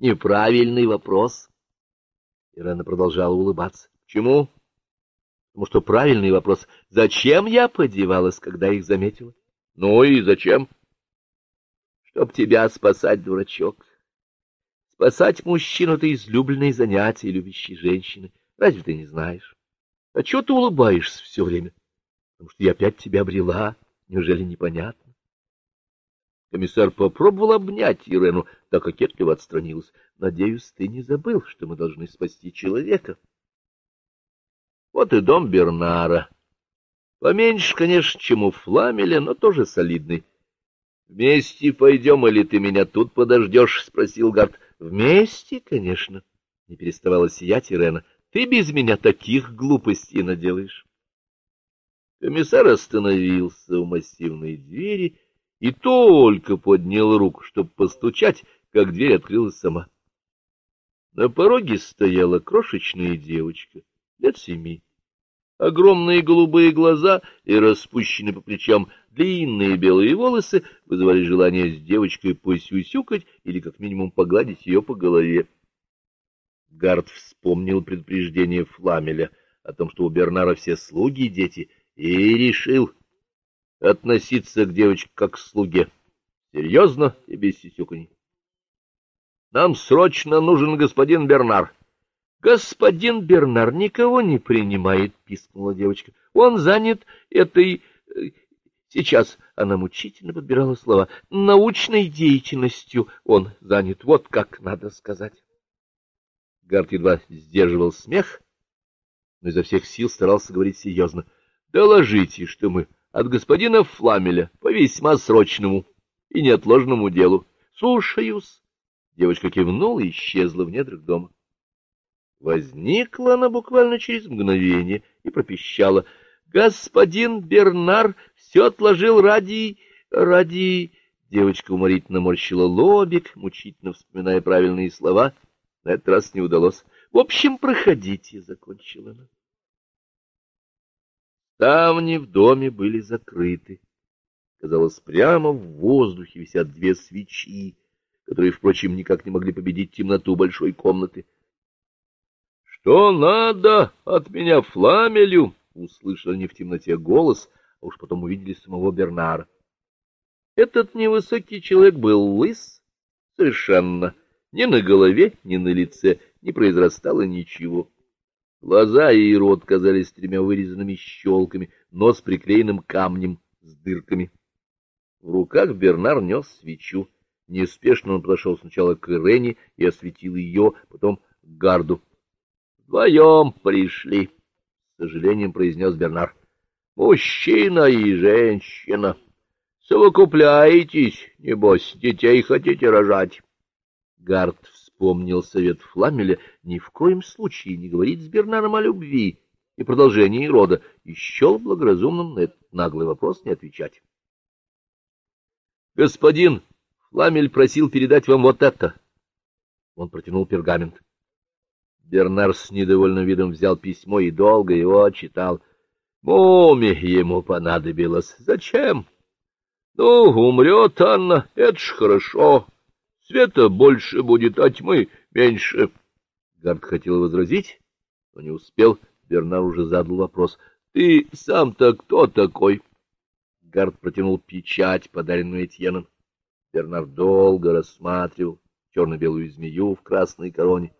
неправильный вопрос. Ирена продолжала улыбаться. — Почему? — Потому что правильный вопрос. Зачем я подевалась, когда их заметила? — Ну и зачем? — Чтоб тебя спасать, дурачок. Спасать мужчину — это излюбленное занятие любящей женщины. Разве ты не знаешь? А чего ты улыбаешься все время? Потому что я опять тебя обрела. Неужели непонятно? Комиссар попробовал обнять Ирену, так кокетливо отстранилась. Надеюсь, ты не забыл, что мы должны спасти человека. Вот и дом Бернара. Поменьше, конечно, чем у Фламеля, но тоже солидный. — Вместе пойдем, или ты меня тут подождешь? — спросил Гард. — Вместе, конечно, — не переставала сиять Ирена. — Ты без меня таких глупостей наделаешь. Комиссар остановился у массивной двери и только поднял руку, чтобы постучать, как дверь открылась сама. На пороге стояла крошечная девочка, лет семи. Огромные голубые глаза и распущенные по плечам длинные белые волосы вызывали желание с девочкой посюсюкать или как минимум погладить ее по голове. Гард вспомнил предупреждение Фламеля о том, что у Бернара все слуги и дети, и решил относиться к девочке как к слуге. Серьезно и без сисюканий. Нам срочно нужен господин Бернар. Господин Бернар никого не принимает, пискнула девочка. Он занят этой... Э, сейчас она мучительно подбирала слова. Научной деятельностью он занят. Вот как надо сказать. Гарт едва сдерживал смех, но изо всех сил старался говорить серьезно. Доложите, что мы от господина Фламеля по весьма срочному и неотложному делу. Слушаюсь. Девочка кивнула и исчезла в недрах дома. Возникла она буквально через мгновение и пропищала. Господин Бернар все отложил ради... ради... Девочка уморительно морщила лобик, мучительно вспоминая правильные слова. На этот раз не удалось. В общем, проходите, — закончила она. Ставни в доме были закрыты. Казалось, прямо в воздухе висят две свечи, которые, впрочем, никак не могли победить темноту большой комнаты. — Что надо от меня Фламелю? — услышали они в темноте голос, а уж потом увидели самого Бернара. Этот невысокий человек был лыс совершенно. Ни на голове, ни на лице не произрастало ничего. Глаза и рот казались тремя вырезанными щелками, нос приклеенным камнем с дырками. В руках Бернар нес свечу. Неспешно он подошел сначала к Ирене и осветил ее, потом к Гарду. — Вдвоем пришли, — с сожалением произнес Бернар. — Мужчина и женщина. Совокупляетесь, небось, детей хотите рожать. Гард вспомнил совет Фламеля ни в коем случае не говорить с Бернаром о любви и продолжении рода, и счел благоразумным на этот наглый вопрос не отвечать. — Господин Фламель просил передать вам вот это. Он протянул пергамент. Бернар с недовольным видом взял письмо и долго его читал. Муме ему понадобилось. Зачем? Ну, умрет Анна, это ж хорошо. Света больше будет, а тьмы меньше. Гард хотел возразить, но не успел. Бернар уже задал вопрос. — Ты сам-то кто такой? Гард протянул печать, подаренную Этьеном. Бернар долго рассматривал черно-белую змею в красной короне.